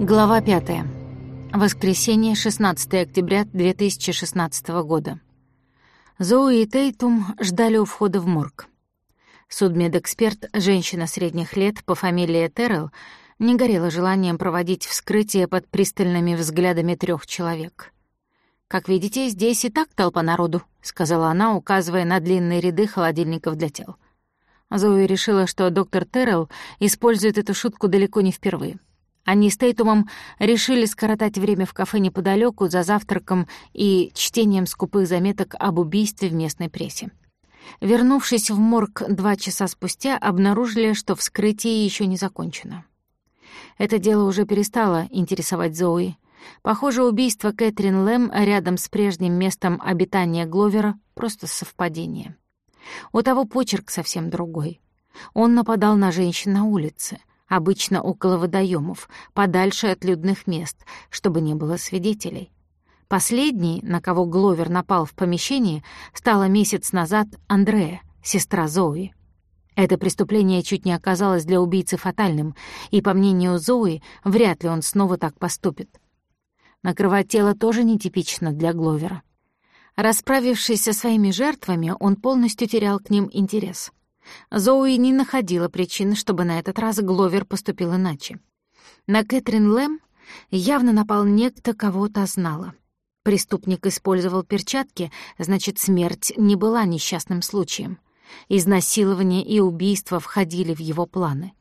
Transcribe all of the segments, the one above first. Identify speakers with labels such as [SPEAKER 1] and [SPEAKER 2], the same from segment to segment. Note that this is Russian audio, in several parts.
[SPEAKER 1] Глава 5. Воскресенье, 16 октября 2016 года. Зоуи и Тейтум ждали у входа в морг. Судмедэксперт, женщина средних лет по фамилии Террелл, не горела желанием проводить вскрытие под пристальными взглядами трех человек. «Как видите, здесь и так толпа народу», — сказала она, указывая на длинные ряды холодильников для тел. Зои решила, что доктор Террелл использует эту шутку далеко не впервые. Они с Тейтумом решили скоротать время в кафе неподалеку за завтраком и чтением скупых заметок об убийстве в местной прессе. Вернувшись в морг два часа спустя, обнаружили, что вскрытие еще не закончено. Это дело уже перестало интересовать Зои. Похоже, убийство Кэтрин Лэм рядом с прежним местом обитания Гловера — просто совпадение. У того почерк совсем другой. Он нападал на женщин на улице — обычно около водоемов, подальше от людных мест, чтобы не было свидетелей. Последний, на кого Гловер напал в помещении, стала месяц назад Андрея, сестра Зои. Это преступление чуть не оказалось для убийцы фатальным, и, по мнению Зои, вряд ли он снова так поступит. Накрывать тело тоже нетипично для Гловера. Расправившись со своими жертвами, он полностью терял к ним интерес — Зоуи не находила причин, чтобы на этот раз Гловер поступил иначе. На Кэтрин Лэм явно напал некто, кого-то знала. Преступник использовал перчатки, значит, смерть не была несчастным случаем. Изнасилование и убийство входили в его планы.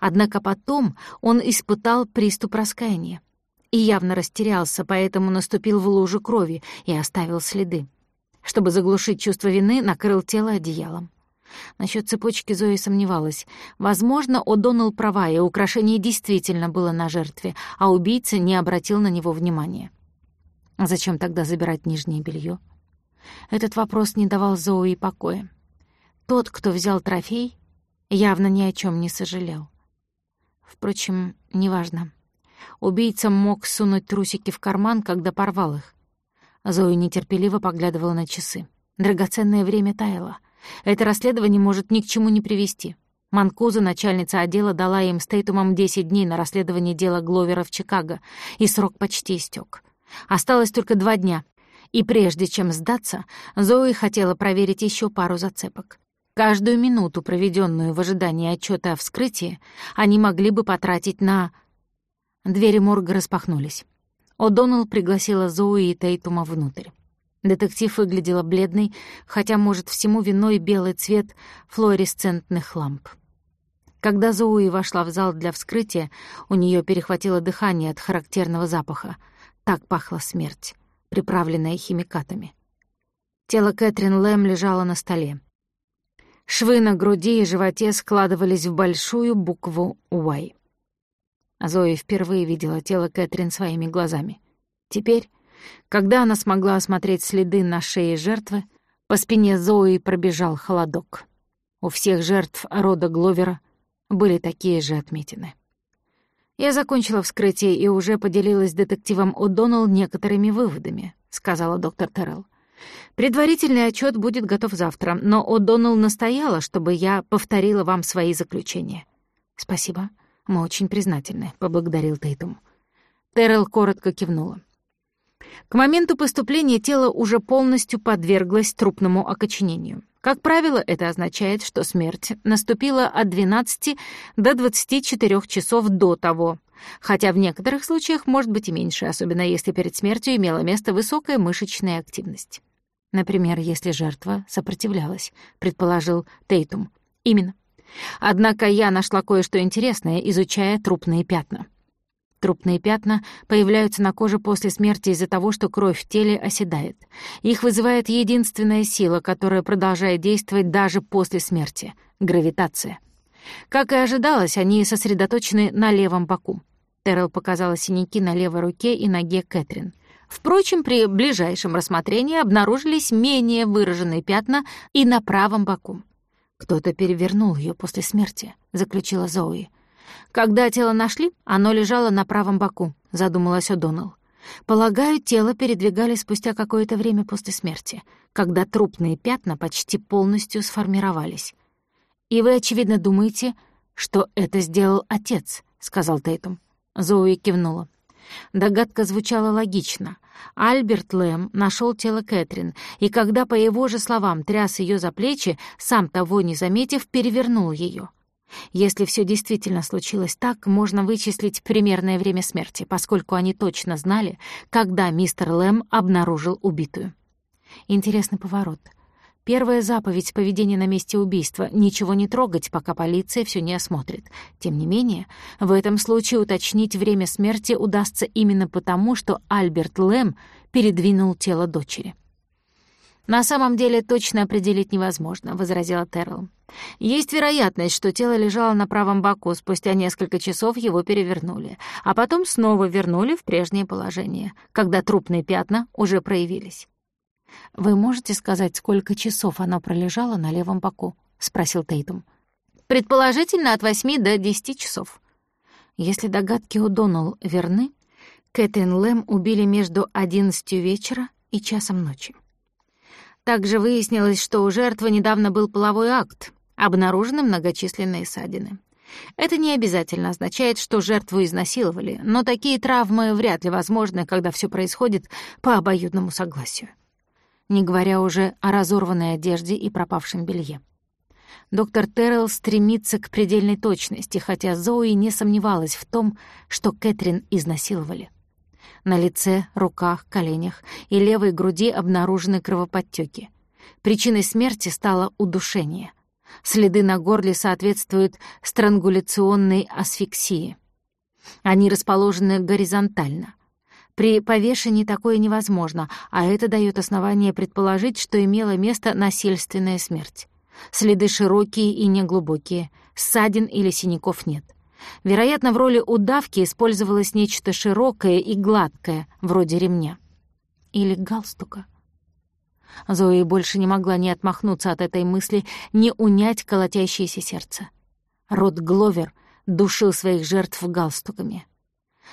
[SPEAKER 1] Однако потом он испытал приступ раскаяния и явно растерялся, поэтому наступил в лужу крови и оставил следы. Чтобы заглушить чувство вины, накрыл тело одеялом. Насчет цепочки Зои сомневалась. Возможно, О'Доннелл права, и украшение действительно было на жертве, а убийца не обратил на него внимания. Зачем тогда забирать нижнее белье? Этот вопрос не давал Зои покоя. Тот, кто взял трофей, явно ни о чем не сожалел. Впрочем, неважно. Убийца мог сунуть трусики в карман, когда порвал их. Зои нетерпеливо поглядывала на часы. Драгоценное время таяло — это расследование может ни к чему не привести. Манкуза, начальница отдела, дала им с Тейтумом 10 дней на расследование дела Гловера в Чикаго, и срок почти истек. Осталось только два дня. И прежде чем сдаться, Зои хотела проверить еще пару зацепок. Каждую минуту, проведенную в ожидании отчета о вскрытии, они могли бы потратить на... Двери морга распахнулись. О'Доннелл пригласила Зои и Тейтума внутрь. Детектив выглядела бледной, хотя, может, всему виной белый цвет флуоресцентных ламп. Когда Зоуи вошла в зал для вскрытия, у нее перехватило дыхание от характерного запаха. Так пахла смерть, приправленная химикатами. Тело Кэтрин Лэм лежало на столе. Швы на груди и животе складывались в большую букву «Y». Зои впервые видела тело Кэтрин своими глазами. Теперь когда она смогла осмотреть следы на шее жертвы, по спине Зои пробежал холодок. У всех жертв рода Гловера были такие же отметины. «Я закончила вскрытие и уже поделилась с детективом О'Доннелл некоторыми выводами», — сказала доктор Террелл. «Предварительный отчет будет готов завтра, но О'Доннелл настояла, чтобы я повторила вам свои заключения». «Спасибо, мы очень признательны», — поблагодарил Тейтум. Террелл коротко кивнула. К моменту поступления тело уже полностью подверглось трупному окоченению. Как правило, это означает, что смерть наступила от 12 до 24 часов до того, хотя в некоторых случаях может быть и меньше, особенно если перед смертью имела место высокая мышечная активность. Например, если жертва сопротивлялась, предположил Тейтум. Именно. Однако я нашла кое-что интересное, изучая трупные пятна. Трупные пятна появляются на коже после смерти из-за того, что кровь в теле оседает. Их вызывает единственная сила, которая продолжает действовать даже после смерти — гравитация. Как и ожидалось, они сосредоточены на левом боку. Террell показала синяки на левой руке и ноге Кэтрин. Впрочем, при ближайшем рассмотрении обнаружились менее выраженные пятна и на правом боку. «Кто-то перевернул ее после смерти», — заключила Зои. Когда тело нашли, оно лежало на правом боку, задумалась О'Доннелл. Полагаю, тело передвигали спустя какое-то время после смерти, когда трупные пятна почти полностью сформировались. «И вы, очевидно, думаете, что это сделал отец», — сказал Тейтум. Зоуи кивнула. Догадка звучала логично. Альберт Лэм нашел тело Кэтрин, и когда, по его же словам, тряс ее за плечи, сам того не заметив, перевернул ее. Если все действительно случилось так, можно вычислить примерное время смерти, поскольку они точно знали, когда мистер Лэм обнаружил убитую. Интересный поворот. Первая заповедь поведения на месте убийства — ничего не трогать, пока полиция все не осмотрит. Тем не менее, в этом случае уточнить время смерти удастся именно потому, что Альберт Лэм передвинул тело дочери. «На самом деле точно определить невозможно», — возразила Террелл. «Есть вероятность, что тело лежало на правом боку, спустя несколько часов его перевернули, а потом снова вернули в прежнее положение, когда трупные пятна уже проявились». «Вы можете сказать, сколько часов оно пролежало на левом боку?» — спросил Тейтум. «Предположительно, от восьми до десяти часов». Если догадки у Доналл верны, Кэтрин Лэм убили между одиннадцатью вечера и часом ночи. Также выяснилось, что у жертвы недавно был половой акт, обнаружены многочисленные ссадины. Это не обязательно означает, что жертву изнасиловали, но такие травмы вряд ли возможны, когда все происходит по обоюдному согласию. Не говоря уже о разорванной одежде и пропавшем белье. Доктор Террелл стремится к предельной точности, хотя Зои не сомневалась в том, что Кэтрин изнасиловали. На лице, руках, коленях и левой груди обнаружены кровоподтёки. Причиной смерти стало удушение. Следы на горле соответствуют странгуляционной асфиксии. Они расположены горизонтально. При повешении такое невозможно, а это дает основание предположить, что имела место насильственная смерть. Следы широкие и неглубокие, ссадин или синяков нет. Вероятно, в роли удавки использовалось нечто широкое и гладкое, вроде ремня. Или галстука. Зои больше не могла ни отмахнуться от этой мысли, ни унять колотящееся сердце. Рот Гловер душил своих жертв галстуками.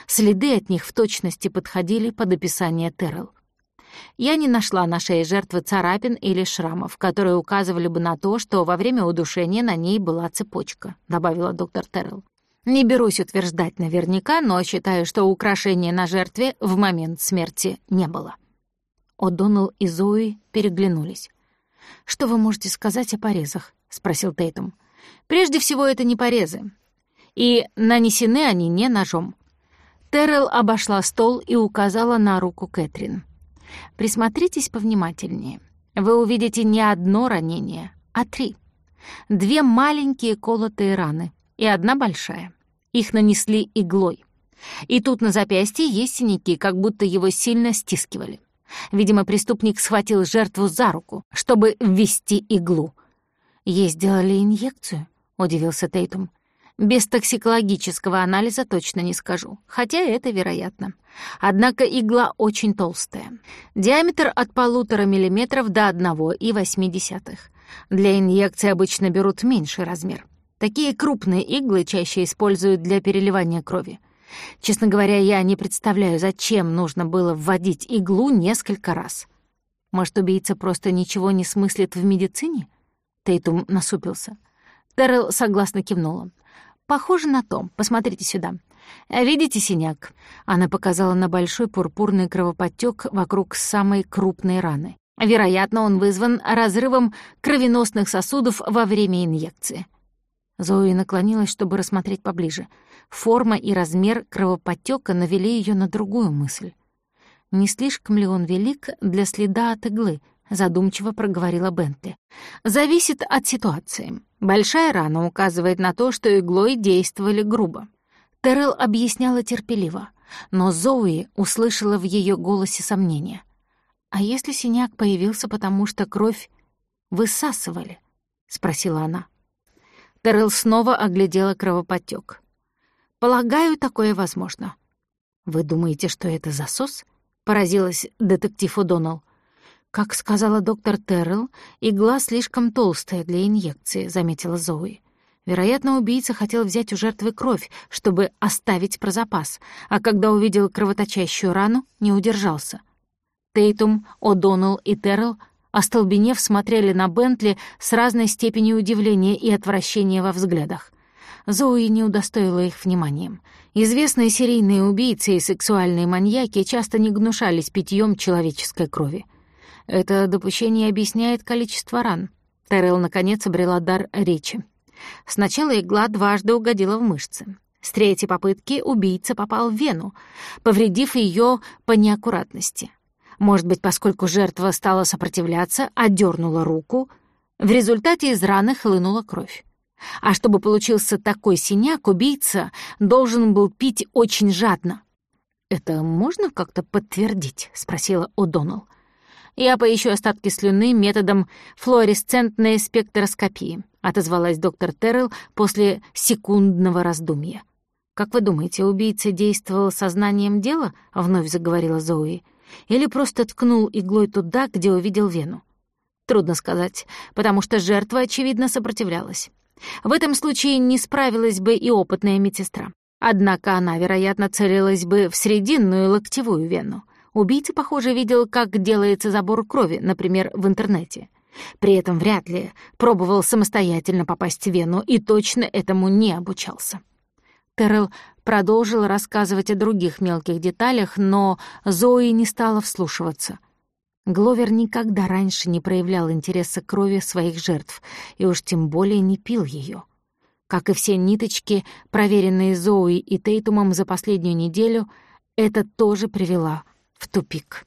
[SPEAKER 1] Следы от них в точности подходили под описание Террell. Я не нашла на шее жертвы царапин или шрамов, которые указывали бы на то, что во время удушения на ней была цепочка, добавила доктор Террell. Не берусь утверждать наверняка, но считаю, что украшения на жертве в момент смерти не было. О'Доннелл и Зои переглянулись. «Что вы можете сказать о порезах?» — спросил Тейтум. «Прежде всего, это не порезы. И нанесены они не ножом». Террell обошла стол и указала на руку Кэтрин. «Присмотритесь повнимательнее. Вы увидите не одно ранение, а три. Две маленькие колотые раны и одна большая. Их нанесли иглой. И тут на запястье есть синяки, как будто его сильно стискивали. Видимо, преступник схватил жертву за руку, чтобы ввести иглу. «Ей сделали инъекцию?» — удивился Тейтум. «Без токсикологического анализа точно не скажу, хотя это вероятно. Однако игла очень толстая. Диаметр от полутора миллиметров до одного и восьми десятых. Для инъекции обычно берут меньший размер. Такие крупные иглы чаще используют для переливания крови. Честно говоря, я не представляю, зачем нужно было вводить иглу несколько раз. Может, убийца просто ничего не смыслит в медицине? Тейтум насупился. Террell согласно кивнула. «Похоже на то. Посмотрите сюда. Видите синяк?» Она показала на большой пурпурный кровоподтёк вокруг самой крупной раны. Вероятно, он вызван разрывом кровеносных сосудов во время инъекции. Зои наклонилась, чтобы рассмотреть поближе. Форма и размер кровоподтёка навели её на другую мысль. «Не слишком ли он велик для следа от иглы?» — задумчиво проговорила Бентли. «Зависит от ситуации. Большая рана указывает на то, что иглой действовали грубо». Террell объясняла терпеливо, но Зоуи услышала в её голосе сомнение. «А если синяк появился потому, что кровь высасывали?» — спросила она. Террell снова оглядела кровоподтёк. «Полагаю, такое возможно». «Вы думаете, что это засос?» — поразилась детектив О'Доннелл. «Как сказала доктор Террелл, игла слишком толстая для инъекции», — заметила Зои. Вероятно, убийца хотел взять у жертвы кровь, чтобы оставить про запас, а когда увидел кровоточащую рану, не удержался. Тейтум, О'Доннелл и Террелл остолбенев смотрели на Бентли с разной степенью удивления и отвращения во взглядах. Зои не удостоила их вниманием. Известные серийные убийцы и сексуальные маньяки часто не гнушались питьем человеческой крови. Это допущение объясняет количество ран. Террell, наконец, обрела дар речи. Сначала игла дважды угодила в мышцы. С третьей попытки убийца попал в вену, повредив ее по неаккуратности. Может быть, поскольку жертва стала сопротивляться, отдернула руку, в результате из раны хлынула кровь. А чтобы получился такой синяк, убийца должен был пить очень жадно. «Это можно как-то подтвердить?» — спросила О'Доннелл. «Я поищу остатки слюны методом флуоресцентной спектроскопии», — отозвалась доктор Террелл после секундного раздумья. «Как вы думаете, убийца действовал сознанием дела?» — вновь заговорила Зои. «Или просто ткнул иглой туда, где увидел вену?» Трудно сказать, потому что жертва, очевидно, сопротивлялась. В этом случае не справилась бы и опытная медсестра. Однако она, вероятно, целилась бы в срединную локтевую вену. Убийца, похоже, видел, как делается забор крови, например, в интернете. При этом вряд ли пробовал самостоятельно попасть в вену и точно этому не обучался. Террell продолжил рассказывать о других мелких деталях, но Зои не стала вслушиваться. Гловер никогда раньше не проявлял интереса крови своих жертв, и уж тем более не пил ее. Как и все ниточки, проверенные Зои и Тейтумом за последнюю неделю, это тоже привела в тупик.